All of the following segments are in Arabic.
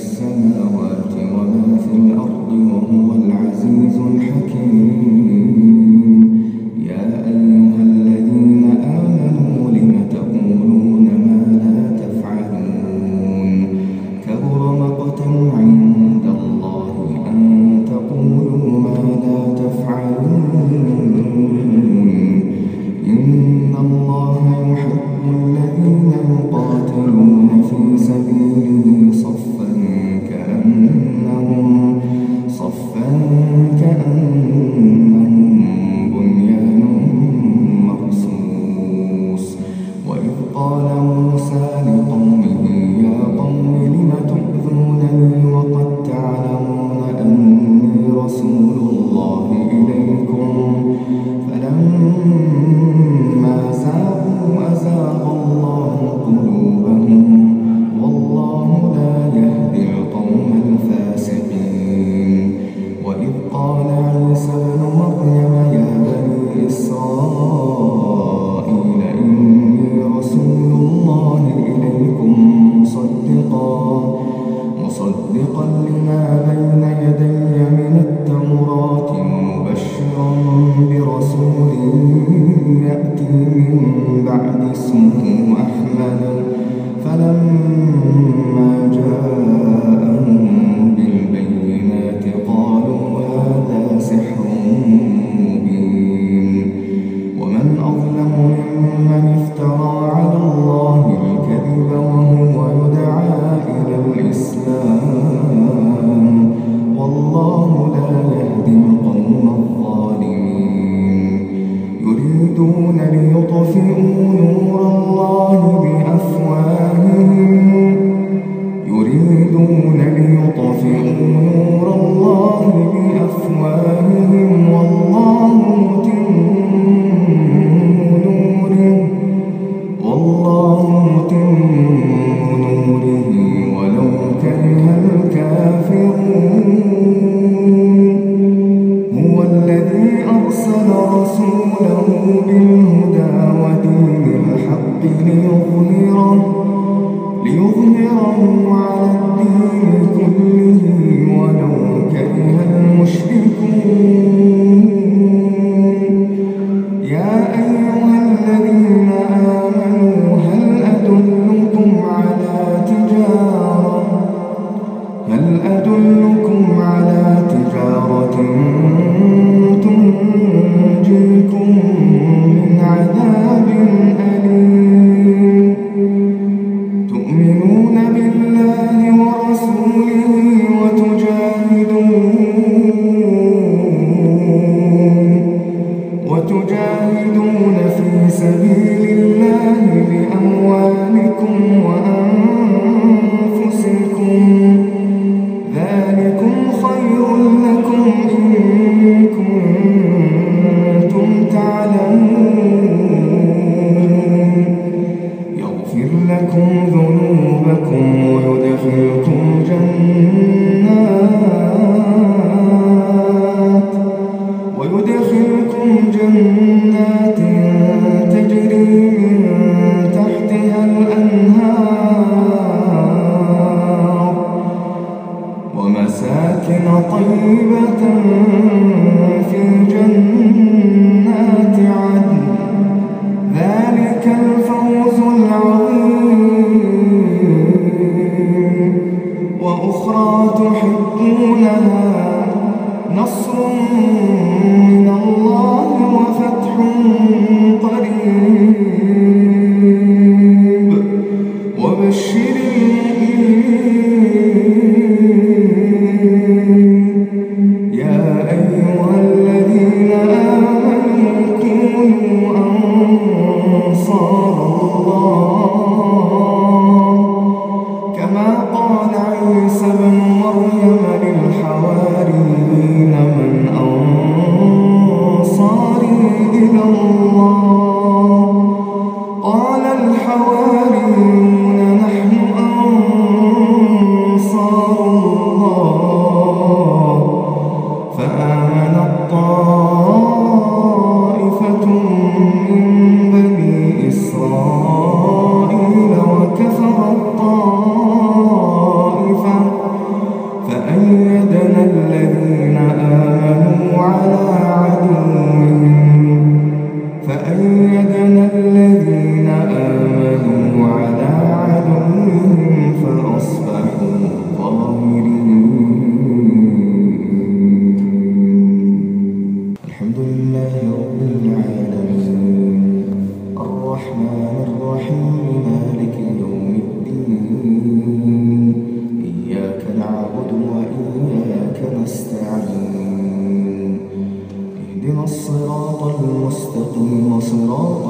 السماوات ومن في الأرض وهو أخرى تحبونها نصر من الله وفتح قريب. Oh. no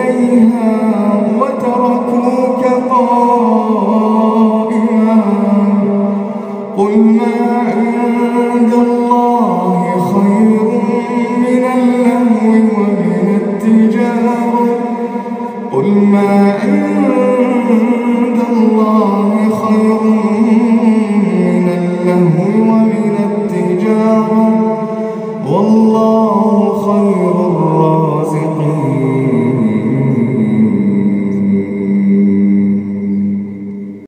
إليها.